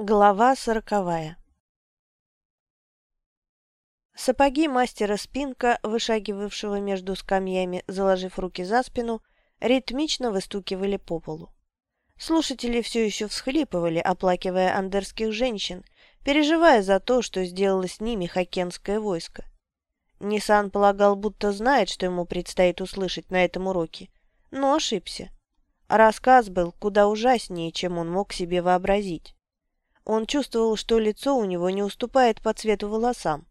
Глава сороковая Сапоги мастера Спинка, вышагивавшего между скамьями, заложив руки за спину, ритмично выстукивали по полу. Слушатели все еще всхлипывали, оплакивая андерских женщин, переживая за то, что сделало с ними хоккенское войско. Нисан полагал, будто знает, что ему предстоит услышать на этом уроке, но ошибся. Рассказ был куда ужаснее, чем он мог себе вообразить. Он чувствовал, что лицо у него не уступает по цвету волосам.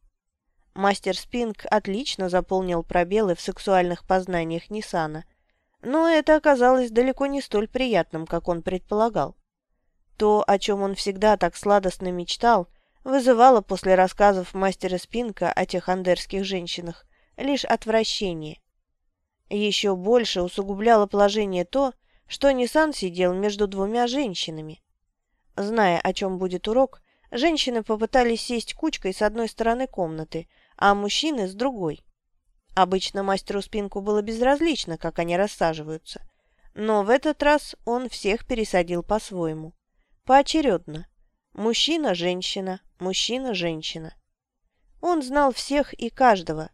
Мастер Спинг отлично заполнил пробелы в сексуальных познаниях Ниссана, но это оказалось далеко не столь приятным, как он предполагал. То, о чем он всегда так сладостно мечтал, вызывало после рассказов мастера Спинка о тех андерских женщинах лишь отвращение. Еще больше усугубляло положение то, что Ниссан сидел между двумя женщинами. Зная, о чем будет урок, женщины попытались сесть кучкой с одной стороны комнаты, а мужчины с другой. Обычно мастеру спинку было безразлично, как они рассаживаются, но в этот раз он всех пересадил по-своему, поочередно. Мужчина-женщина, мужчина-женщина. Он знал всех и каждого,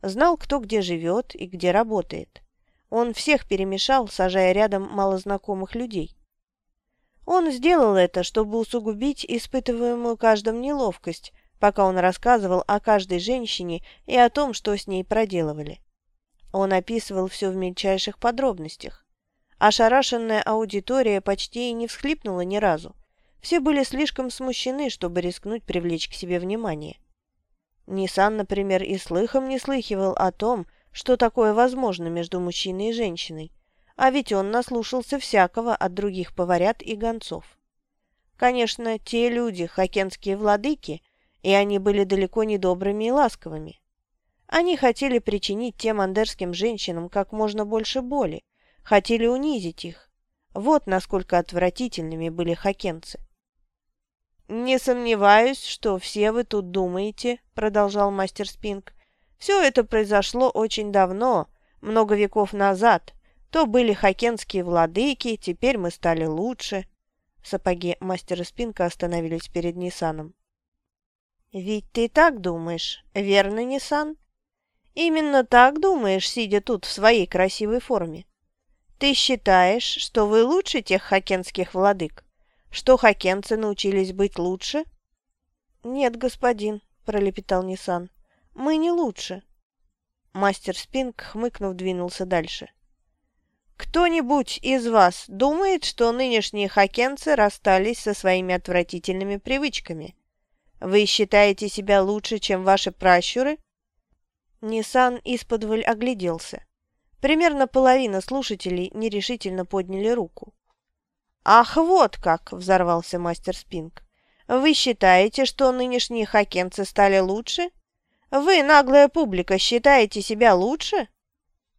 знал, кто где живет и где работает. Он всех перемешал, сажая рядом малознакомых людей. Он сделал это, чтобы усугубить испытываемую каждым неловкость, пока он рассказывал о каждой женщине и о том, что с ней проделывали. Он описывал все в мельчайших подробностях. Ошарашенная аудитория почти и не всхлипнула ни разу. Все были слишком смущены, чтобы рискнуть привлечь к себе внимание. Ниссан, например, и слыхом не слыхивал о том, что такое возможно между мужчиной и женщиной, а ведь он наслушался всякого от других поварят и гонцов. Конечно, те люди – хакенские владыки, и они были далеко не добрыми и ласковыми. Они хотели причинить тем андерским женщинам как можно больше боли, хотели унизить их. Вот насколько отвратительными были хакенцы. «Не сомневаюсь, что все вы тут думаете», — продолжал мастер Спинг. «Все это произошло очень давно, много веков назад, то были хокенские владыки, теперь мы стали лучше. Сапоги мастера Спинка остановились перед Ниссаном. «Ведь ты так думаешь, верно, Ниссан? Именно так думаешь, сидя тут в своей красивой форме. Ты считаешь, что вы лучше тех хокенских владык? Что хокенцы научились быть лучше?» «Нет, господин», — пролепетал Ниссан, — «мы не лучше». Мастер Спинг, хмыкнув, двинулся дальше. Кто-нибудь из вас думает, что нынешние хокенцы расстались со своими отвратительными привычками? Вы считаете себя лучше, чем ваши пращуры? Ниссан исподволь огляделся. Примерно половина слушателей нерешительно подняли руку. «Ах, вот как!» — взорвался мастер Спинг. «Вы считаете, что нынешние хокенцы стали лучше? Вы, наглая публика, считаете себя лучше?»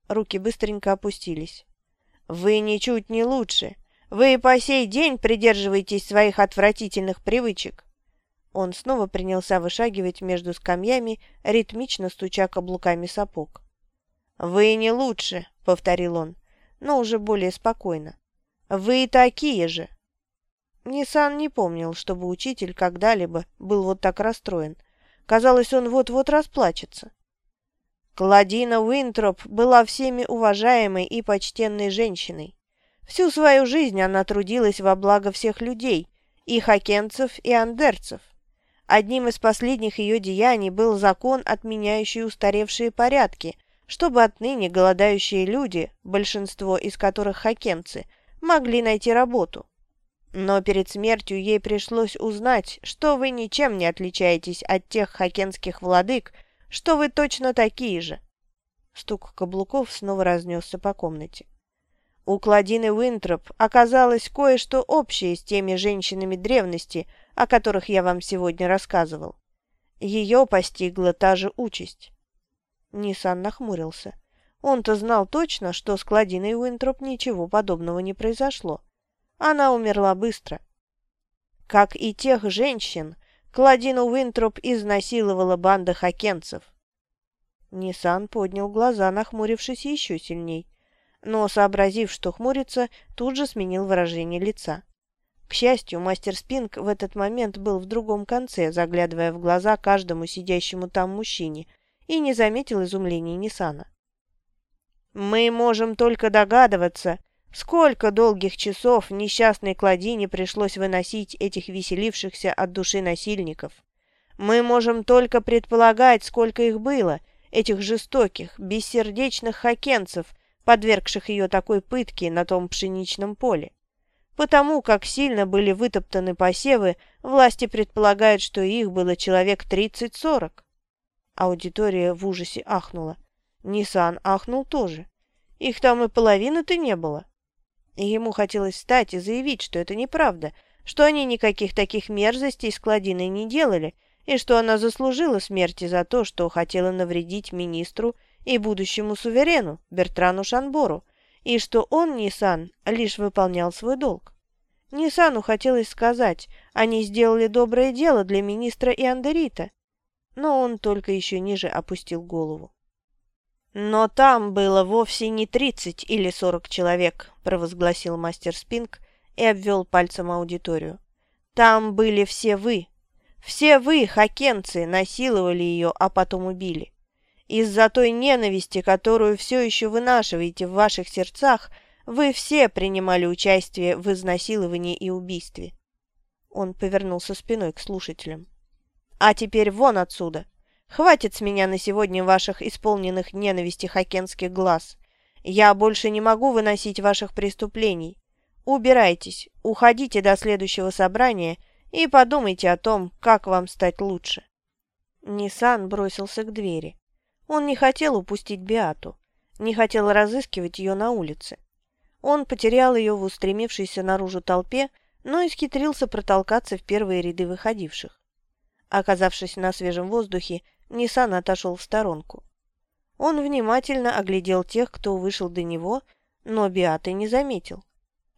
Руки быстренько опустились. Вы ничуть не лучше. Вы по сей день придерживаетесь своих отвратительных привычек. Он снова принялся вышагивать между скамьями, ритмично стуча каблуками сапог. «Вы не лучше», — повторил он, но уже более спокойно. «Вы такие же». Ниссан не помнил, чтобы учитель когда-либо был вот так расстроен. Казалось, он вот-вот расплачется. Кладина Уинтроп была всеми уважаемой и почтенной женщиной. Всю свою жизнь она трудилась во благо всех людей, и хакенцев, и андерцев. Одним из последних ее деяний был закон, отменяющий устаревшие порядки, чтобы отныне голодающие люди, большинство из которых хакенцы, могли найти работу. Но перед смертью ей пришлось узнать, что вы ничем не отличаетесь от тех хакенских владык, что вы точно такие же!» Стук каблуков снова разнесся по комнате. У Кладины Уинтроп оказалось кое-что общее с теми женщинами древности, о которых я вам сегодня рассказывал. Ее постигла та же участь. Ниссан нахмурился. Он-то знал точно, что с Кладиной Уинтроп ничего подобного не произошло. Она умерла быстро. Как и тех женщин, Кладину Уинтроп изнасиловала банда хакенцев. Ниссан поднял глаза, нахмурившись еще сильней, но, сообразив, что хмурится, тут же сменил выражение лица. К счастью, мастер Спинг в этот момент был в другом конце, заглядывая в глаза каждому сидящему там мужчине, и не заметил изумления Ниссана. «Мы можем только догадываться, сколько долгих часов несчастной Кладине пришлось выносить этих веселившихся от души насильников. Мы можем только предполагать, сколько их было, этих жестоких, бессердечных хакенцев, подвергших ее такой пытке на том пшеничном поле. Потому как сильно были вытоптаны посевы, власти предполагают, что их было человек 30-40. Аудитория в ужасе ахнула. Ниссан ахнул тоже. Их там и половины-то не было. И ему хотелось встать и заявить, что это неправда, что они никаких таких мерзостей с Кладиной не делали, и что она заслужила смерти за то, что хотела навредить министру и будущему суверену Бертрану Шанбору, и что он, Нисан, лишь выполнял свой долг. Нисану хотелось сказать, они сделали доброе дело для министра и Андерита, но он только еще ниже опустил голову. «Но там было вовсе не тридцать или сорок человек», – провозгласил мастер Спинг и обвел пальцем аудиторию. «Там были все вы. Все вы, хакенцы, насиловали ее, а потом убили. Из-за той ненависти, которую все еще вынашиваете в ваших сердцах, вы все принимали участие в изнасиловании и убийстве. Он повернулся спиной к слушателям. А теперь вон отсюда. Хватит с меня на сегодня ваших исполненных ненависти хакенских глаз. Я больше не могу выносить ваших преступлений. Убирайтесь, уходите до следующего собрания и подумайте о том, как вам стать лучше. Ниссан бросился к двери. Он не хотел упустить Биату, не хотел разыскивать ее на улице. Он потерял ее в устремившейся наружу толпе, но исхитрился протолкаться в первые ряды выходивших. Оказавшись на свежем воздухе, Ниссан отошел в сторонку. Он внимательно оглядел тех, кто вышел до него, но Биаты не заметил.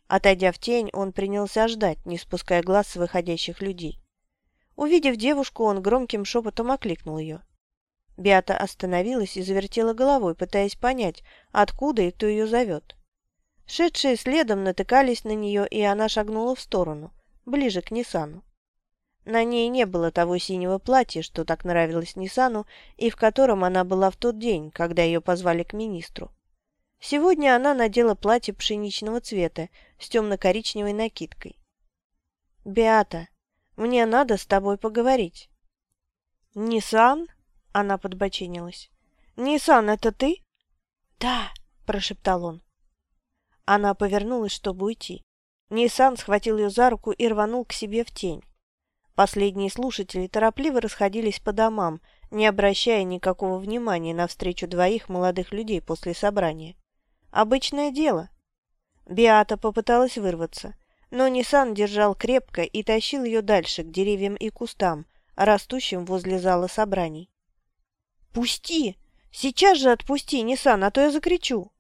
Отойдя в тень, он принялся ждать, не спуская глаз с выходящих людей. Увидев девушку, он громким шепотом окликнул ее. Биата остановилась и завертела головой, пытаясь понять, откуда и кто ее зовет. Шедшие следом натыкались на нее, и она шагнула в сторону, ближе к Нисану. На ней не было того синего платья, что так нравилось Нисану, и в котором она была в тот день, когда ее позвали к министру. Сегодня она надела платье пшеничного цвета с темно-коричневой накидкой. «Беата, мне надо с тобой поговорить». «Нисан?» Она подбочинилась. «Ниссан, это ты?» «Да», – прошептал он. Она повернулась, чтобы уйти. Ниссан схватил ее за руку и рванул к себе в тень. Последние слушатели торопливо расходились по домам, не обращая никакого внимания на встречу двоих молодых людей после собрания. Обычное дело. Биата попыталась вырваться, но Ниссан держал крепко и тащил ее дальше, к деревьям и кустам, растущим возле зала собраний. «Пусти! Сейчас же отпусти, Ниссан, а то я закричу!»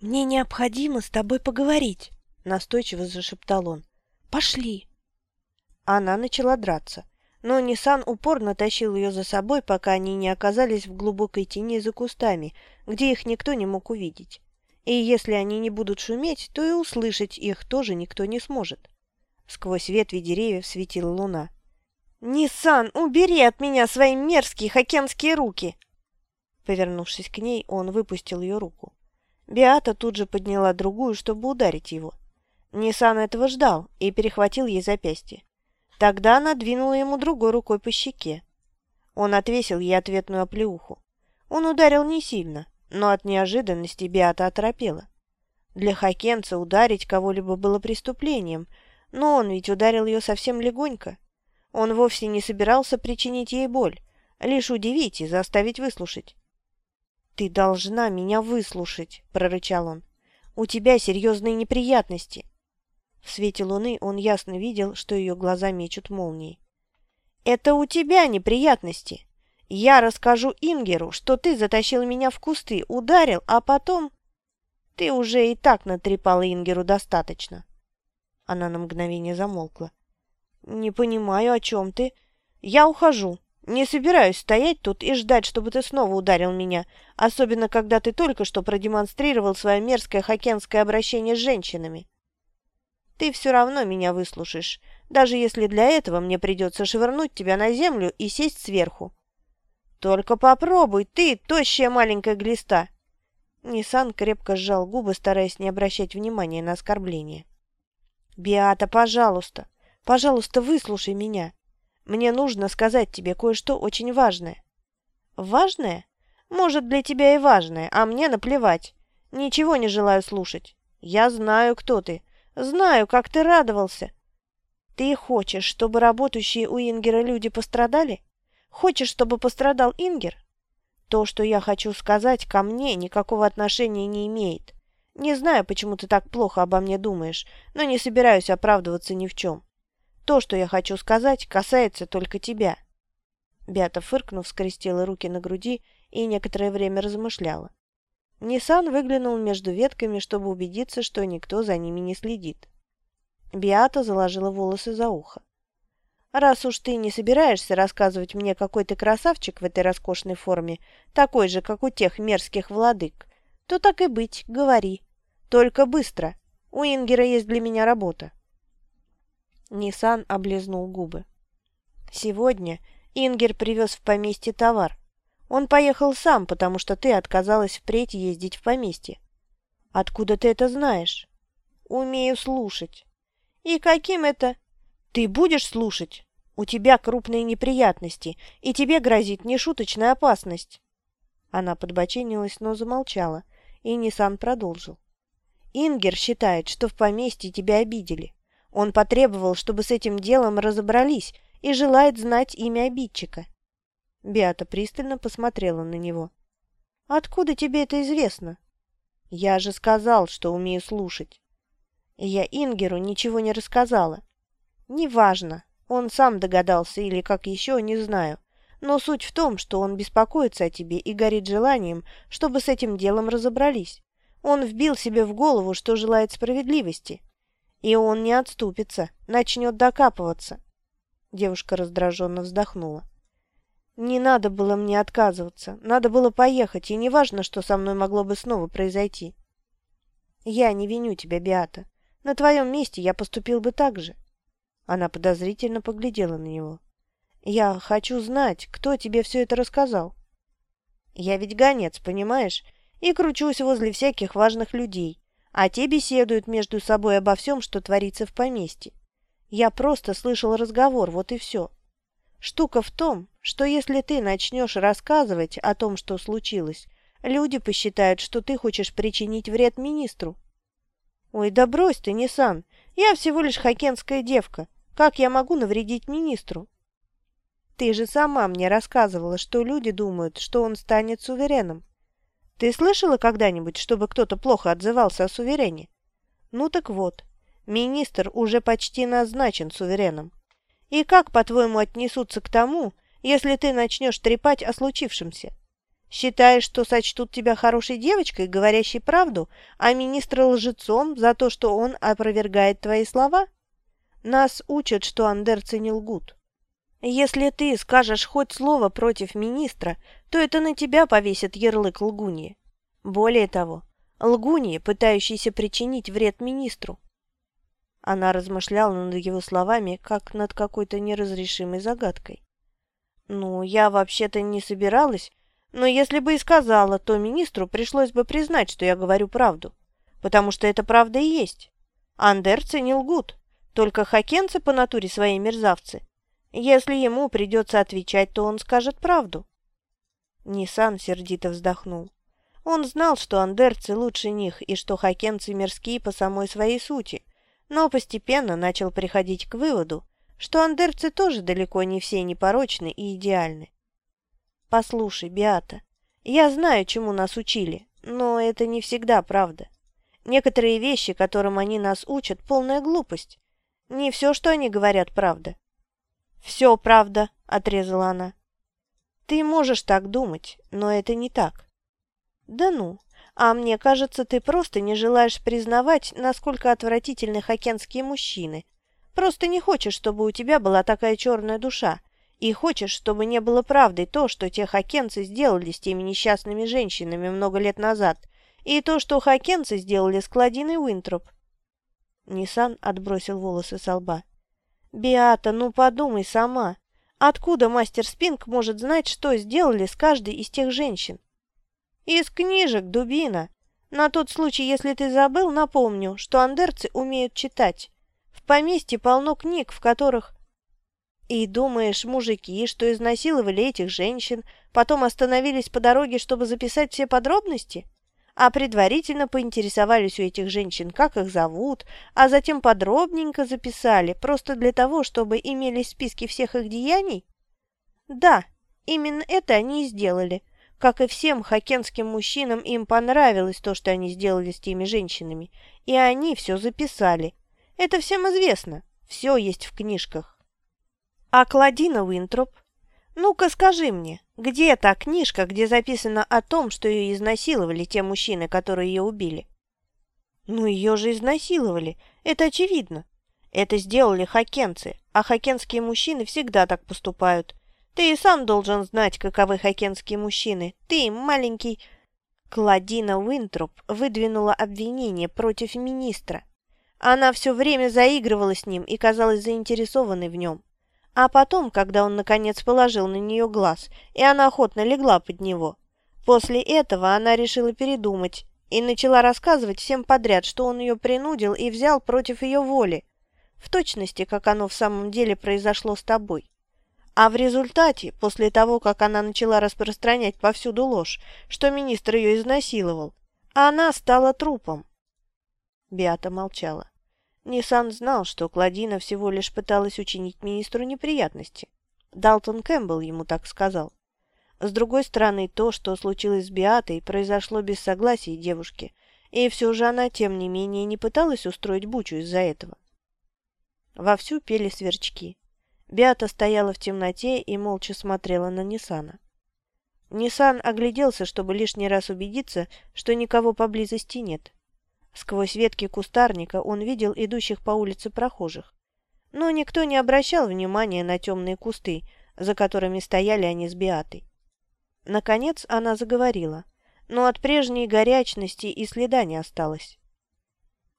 «Мне необходимо с тобой поговорить», — настойчиво зашептал он. «Пошли!» Она начала драться, но Ниссан упорно тащил ее за собой, пока они не оказались в глубокой тени за кустами, где их никто не мог увидеть. И если они не будут шуметь, то и услышать их тоже никто не сможет. Сквозь ветви деревьев светила луна. «Ниссан, убери от меня свои мерзкие хокенские руки!» Повернувшись к ней, он выпустил ее руку. Биата тут же подняла другую, чтобы ударить его. Ниссан этого ждал и перехватил ей запястье. Тогда она двинула ему другой рукой по щеке. Он отвесил ей ответную оплеуху. Он ударил не сильно, но от неожиданности Биата оторопела. Для хокенца ударить кого-либо было преступлением, но он ведь ударил ее совсем легонько. Он вовсе не собирался причинить ей боль, лишь удивить и заставить выслушать. «Ты должна меня выслушать», — прорычал он. «У тебя серьезные неприятности». В свете луны он ясно видел, что ее глаза мечут молнии. «Это у тебя неприятности. Я расскажу Ингеру, что ты затащил меня в кусты, ударил, а потом...» «Ты уже и так натрепала Ингеру достаточно». Она на мгновение замолкла. «Не понимаю, о чем ты. Я ухожу. Не собираюсь стоять тут и ждать, чтобы ты снова ударил меня, особенно когда ты только что продемонстрировал свое мерзкое хокенское обращение с женщинами». Ты все равно меня выслушаешь, даже если для этого мне придется швырнуть тебя на землю и сесть сверху. Только попробуй, ты, тощая маленькая глиста!» Ниссан крепко сжал губы, стараясь не обращать внимания на оскорбление. «Биата, пожалуйста, пожалуйста, выслушай меня. Мне нужно сказать тебе кое-что очень важное». «Важное? Может, для тебя и важное, а мне наплевать. Ничего не желаю слушать. Я знаю, кто ты. Знаю, как ты радовался. Ты хочешь, чтобы работающие у Ингера люди пострадали? Хочешь, чтобы пострадал Ингер? То, что я хочу сказать, ко мне никакого отношения не имеет. Не знаю, почему ты так плохо обо мне думаешь, но не собираюсь оправдываться ни в чем. То, что я хочу сказать, касается только тебя». Беата, фыркнув, скрестила руки на груди и некоторое время размышляла. Ниссан выглянул между ветками, чтобы убедиться, что никто за ними не следит. Биата заложила волосы за ухо. «Раз уж ты не собираешься рассказывать мне, какой ты красавчик в этой роскошной форме, такой же, как у тех мерзких владык, то так и быть, говори. Только быстро. У Ингера есть для меня работа». Ниссан облизнул губы. «Сегодня Ингер привез в поместье товар. Он поехал сам, потому что ты отказалась впредь ездить в поместье. Откуда ты это знаешь? Умею слушать. И каким это? Ты будешь слушать? У тебя крупные неприятности, и тебе грозит нешуточная опасность. Она подбоченилась, но замолчала, и Нисан продолжил. Ингер считает, что в поместье тебя обидели. Он потребовал, чтобы с этим делом разобрались, и желает знать имя обидчика. Беата пристально посмотрела на него. «Откуда тебе это известно?» «Я же сказал, что умею слушать». Я Ингеру ничего не рассказала. «Неважно, он сам догадался или как еще, не знаю. Но суть в том, что он беспокоится о тебе и горит желанием, чтобы с этим делом разобрались. Он вбил себе в голову, что желает справедливости. И он не отступится, начнет докапываться». Девушка раздраженно вздохнула. Не надо было мне отказываться. Надо было поехать, и неважно, что со мной могло бы снова произойти. Я не виню тебя, Биата. На твоем месте я поступил бы так же. Она подозрительно поглядела на него. Я хочу знать, кто тебе все это рассказал. Я ведь гонец, понимаешь, и кручусь возле всяких важных людей, а те беседуют между собой обо всем, что творится в поместье. Я просто слышал разговор, вот и все. Штука в том, что если ты начнешь рассказывать о том, что случилось, люди посчитают, что ты хочешь причинить вред министру. Ой, да брось ты, Нисан, я всего лишь хокенская девка. Как я могу навредить министру? Ты же сама мне рассказывала, что люди думают, что он станет сувереном. Ты слышала когда-нибудь, чтобы кто-то плохо отзывался о суверене? Ну так вот, министр уже почти назначен сувереном. И как, по-твоему, отнесутся к тому, если ты начнешь трепать о случившемся? Считаешь, что сочтут тебя хорошей девочкой, говорящей правду, а министра лжецом за то, что он опровергает твои слова? Нас учат, что андерцы не лгут. Если ты скажешь хоть слово против министра, то это на тебя повесит ярлык лгуньи. Более того, лгуньи, пытающиеся причинить вред министру. Она размышляла над его словами, как над какой-то неразрешимой загадкой. «Ну, я вообще-то не собиралась, но если бы и сказала, то министру пришлось бы признать, что я говорю правду, потому что это правда и есть. Андерцы не лгут, только хакенцы по натуре свои мерзавцы. Если ему придется отвечать, то он скажет правду». Нисан сердито вздохнул. Он знал, что андерцы лучше них и что хакенцы мирские по самой своей сути, но постепенно начал приходить к выводу, что андерцы тоже далеко не все непорочны и идеальны. «Послушай, Биата, я знаю, чему нас учили, но это не всегда правда. Некоторые вещи, которым они нас учат, полная глупость. Не все, что они говорят, правда». «Все правда», — отрезала она. «Ты можешь так думать, но это не так». «Да ну, а мне кажется, ты просто не желаешь признавать, насколько отвратительны хокенские мужчины. Просто не хочешь, чтобы у тебя была такая черная душа. И хочешь, чтобы не было правдой то, что те хокенцы сделали с теми несчастными женщинами много лет назад, и то, что хокенцы сделали с Кладиной Уинтроп. Ниссан отбросил волосы со лба. «Биата, ну подумай сама. Откуда мастер Спинг может знать, что сделали с каждой из тех женщин?» «Из книжек, дубина. На тот случай, если ты забыл, напомню, что андерцы умеют читать. В поместье полно книг, в которых...» «И думаешь, мужики, что изнасиловали этих женщин, потом остановились по дороге, чтобы записать все подробности?» а предварительно поинтересовались у этих женщин, как их зовут, а затем подробненько записали, просто для того, чтобы имелись списки всех их деяний? Да, именно это они и сделали. Как и всем хокенским мужчинам, им понравилось то, что они сделали с теми женщинами, и они все записали. Это всем известно, все есть в книжках. А Кладина Уинтроп? Ну-ка скажи мне, где та книжка, где записано о том, что ее изнасиловали те мужчины, которые ее убили? Ну, ее же изнасиловали, это очевидно. Это сделали хакенцы, а хакенские мужчины всегда так поступают. Ты и сам должен знать, каковы хакенские мужчины. Ты, маленький... Кладина Уинтроп выдвинула обвинение против министра. Она все время заигрывала с ним и казалась заинтересованной в нем. А потом, когда он наконец положил на нее глаз, и она охотно легла под него, после этого она решила передумать и начала рассказывать всем подряд, что он ее принудил и взял против ее воли, в точности, как оно в самом деле произошло с тобой. А в результате, после того, как она начала распространять повсюду ложь, что министр ее изнасиловал, она стала трупом. Биата молчала. Ниссан знал, что Кладина всего лишь пыталась учинить министру неприятности. Далтон Кэмпбелл ему так сказал. С другой стороны, то, что случилось с Биатой, произошло без согласия девушки, и все же она, тем не менее, не пыталась устроить бучу из-за этого. Вовсю пели сверчки. Биата стояла в темноте и молча смотрела на Ниссана. Ниссан огляделся, чтобы лишний раз убедиться, что никого поблизости нет. Сквозь ветки кустарника он видел идущих по улице прохожих. Но никто не обращал внимания на темные кусты, за которыми стояли они с Биатой. Наконец она заговорила, но от прежней горячности и следа не осталось.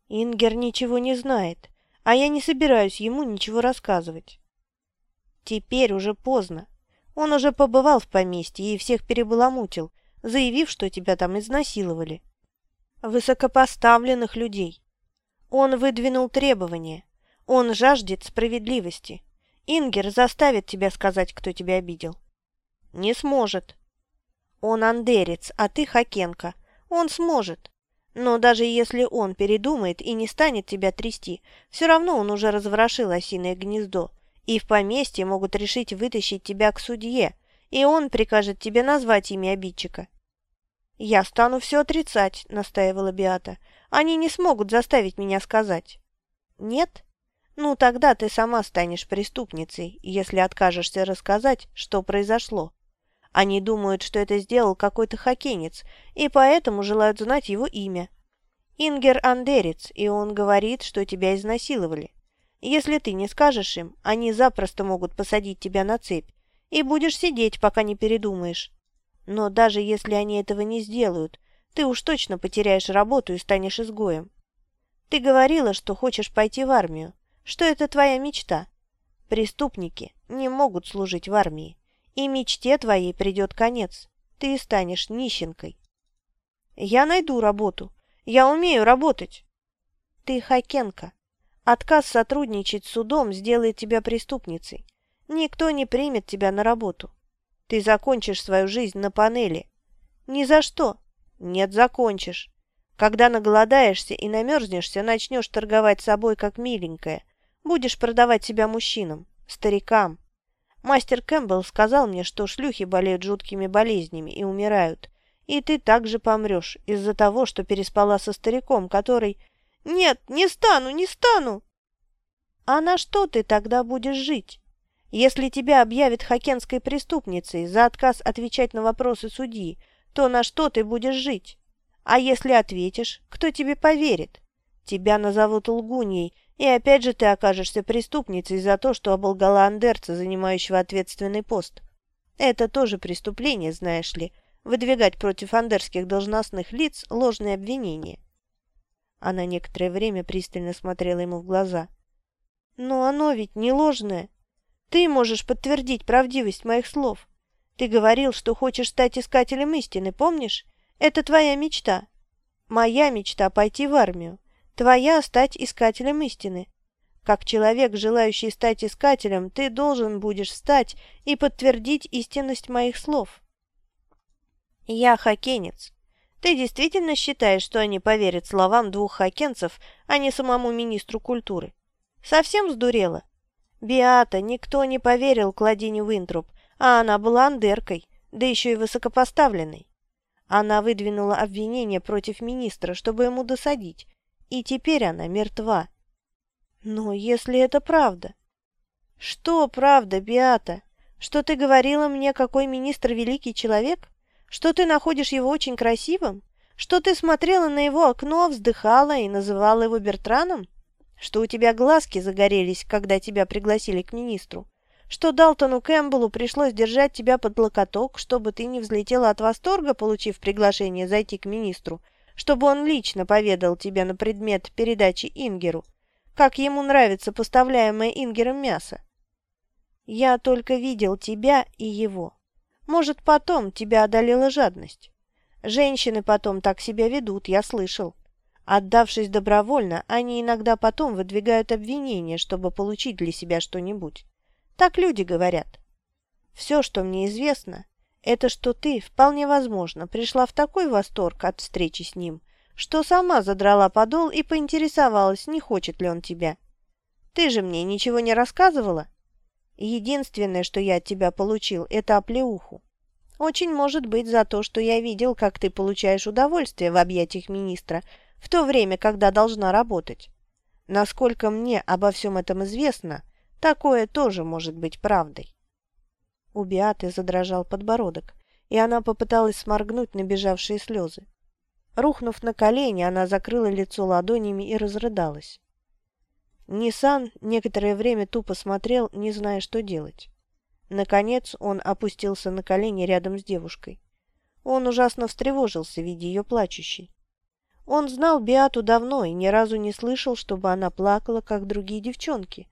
«Ингер ничего не знает, а я не собираюсь ему ничего рассказывать». «Теперь уже поздно. Он уже побывал в поместье и всех перебаламутил, заявив, что тебя там изнасиловали высокопоставленных людей. Он выдвинул требования. Он жаждет справедливости. Ингер заставит тебя сказать, кто тебя обидел. Не сможет. Он андерец, а ты хакенка. Он сможет. Но даже если он передумает и не станет тебя трясти, все равно он уже разворошил осиное гнездо, и в поместье могут решить вытащить тебя к судье, и он прикажет тебе назвать имя обидчика. «Я стану все отрицать», — настаивала Биата. «Они не смогут заставить меня сказать». «Нет? Ну, тогда ты сама станешь преступницей, если откажешься рассказать, что произошло. Они думают, что это сделал какой-то хоккейнец, и поэтому желают знать его имя. Ингер Андерец, и он говорит, что тебя изнасиловали. Если ты не скажешь им, они запросто могут посадить тебя на цепь, и будешь сидеть, пока не передумаешь. Но даже если они этого не сделают, ты уж точно потеряешь работу и станешь изгоем. Ты говорила, что хочешь пойти в армию, что это твоя мечта. Преступники не могут служить в армии, и мечте твоей придет конец. Ты станешь нищенкой. Я найду работу. Я умею работать. Ты хакенка. Отказ сотрудничать с судом сделает тебя преступницей. Никто не примет тебя на работу. Ты закончишь свою жизнь на панели. Ни за что. Нет, закончишь. Когда наголодаешься и намерзнешься, начнешь торговать собой как миленькая. Будешь продавать себя мужчинам, старикам. Мастер Кэмпбелл сказал мне, что шлюхи болеют жуткими болезнями и умирают. И ты также помрешь из-за того, что переспала со стариком, который... Нет, не стану, не стану! А на что ты тогда будешь жить? Если тебя объявят хакенской преступницей за отказ отвечать на вопросы судьи, то на что ты будешь жить? А если ответишь, кто тебе поверит? Тебя назовут лгуньей, и опять же ты окажешься преступницей за то, что оболгала андерца, занимающего ответственный пост. Это тоже преступление, знаешь ли, выдвигать против андерских должностных лиц ложные обвинения. Она некоторое время пристально смотрела ему в глаза. «Но оно ведь не ложное. Ты можешь подтвердить правдивость моих слов. Ты говорил, что хочешь стать искателем истины, помнишь? Это твоя мечта. Моя мечта – пойти в армию. Твоя – стать искателем истины. Как человек, желающий стать искателем, ты должен будешь стать и подтвердить истинность моих слов. Я хоккенец. Ты действительно считаешь, что они поверят словам двух хоккенцев, а не самому министру культуры? Совсем сдурела? Биата, никто не поверил Кладине Винтруп, а она была андеркой, да еще и высокопоставленной. Она выдвинула обвинение против министра, чтобы ему досадить, и теперь она мертва. Но если это правда... Что правда, Биата? Что ты говорила мне, какой министр великий человек? Что ты находишь его очень красивым? Что ты смотрела на его окно, вздыхала и называла его Бертраном? Что у тебя глазки загорелись, когда тебя пригласили к министру? Что Далтону Кэмпбеллу пришлось держать тебя под локоток, чтобы ты не взлетела от восторга, получив приглашение зайти к министру, чтобы он лично поведал тебе на предмет передачи Ингеру, как ему нравится поставляемое Ингером мясо? Я только видел тебя и его. Может, потом тебя одолела жадность. Женщины потом так себя ведут, я слышал. Отдавшись добровольно, они иногда потом выдвигают обвинения, чтобы получить для себя что-нибудь. Так люди говорят. Все, что мне известно, это что ты, вполне возможно, пришла в такой восторг от встречи с ним, что сама задрала подол и поинтересовалась, не хочет ли он тебя. Ты же мне ничего не рассказывала? Единственное, что я от тебя получил, это оплеуху. Очень может быть за то, что я видел, как ты получаешь удовольствие в объятиях министра в то время, когда должна работать. Насколько мне обо всем этом известно, такое тоже может быть правдой. У Биаты задрожал подбородок, и она попыталась сморгнуть набежавшие слезы. Рухнув на колени, она закрыла лицо ладонями и разрыдалась. Ниссан некоторое время тупо смотрел, не зная, что делать. Наконец он опустился на колени рядом с девушкой. Он ужасно встревожился, видя ее плачущей. Он знал Биату давно и ни разу не слышал, чтобы она плакала, как другие девчонки.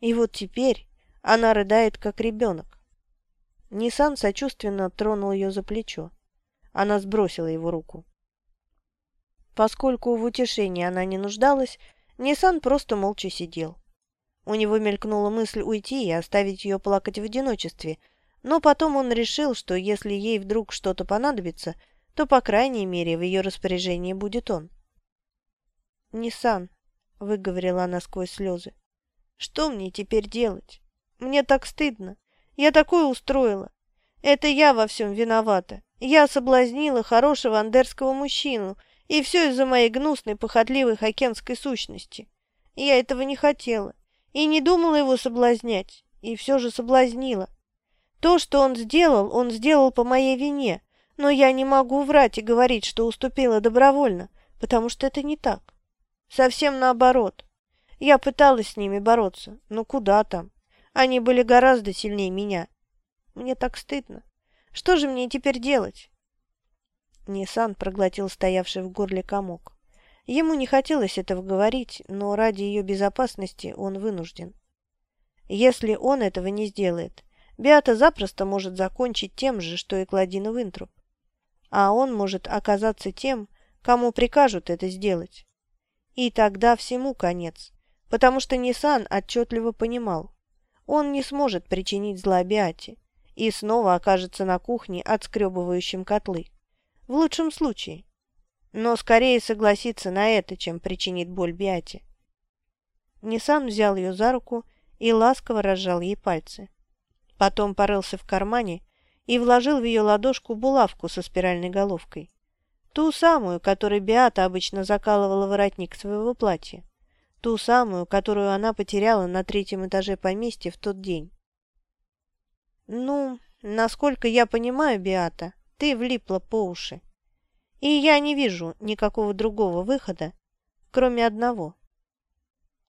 И вот теперь она рыдает, как ребенок. Ниссан сочувственно тронул ее за плечо. Она сбросила его руку. Поскольку в утешении она не нуждалась, Ниссан просто молча сидел. У него мелькнула мысль уйти и оставить ее плакать в одиночестве, но потом он решил, что если ей вдруг что-то понадобится, то, по крайней мере, в ее распоряжении будет он. «Ниссан», — выговорила она сквозь слезы, — «что мне теперь делать? Мне так стыдно. Я такое устроила. Это я во всем виновата. Я соблазнила хорошего андерского мужчину, и все из-за моей гнусной, похотливой хокенской сущности. Я этого не хотела и не думала его соблазнять, и все же соблазнила. То, что он сделал, он сделал по моей вине, но я не могу врать и говорить, что уступила добровольно, потому что это не так. Совсем наоборот. Я пыталась с ними бороться, но куда там? Они были гораздо сильнее меня. Мне так стыдно. Что же мне теперь делать? Ниссан проглотил стоявший в горле комок. Ему не хотелось этого говорить, но ради ее безопасности он вынужден. Если он этого не сделает, Беата запросто может закончить тем же, что и Кладина Винтруп. А он может оказаться тем, кому прикажут это сделать. И тогда всему конец, потому что Ниссан отчетливо понимал, он не сможет причинить зла Беате и снова окажется на кухне, отскребывающим котлы. В лучшем случае. Но скорее согласится на это, чем причинит боль Биате. Ниссан взял ее за руку и ласково разжал ей пальцы. Потом порылся в кармане и вложил в ее ладошку булавку со спиральной головкой. Ту самую, которой Биата обычно закалывала воротник своего платья. Ту самую, которую она потеряла на третьем этаже поместья в тот день. «Ну, насколько я понимаю, Биата, ты влипла по уши. И я не вижу никакого другого выхода, кроме одного.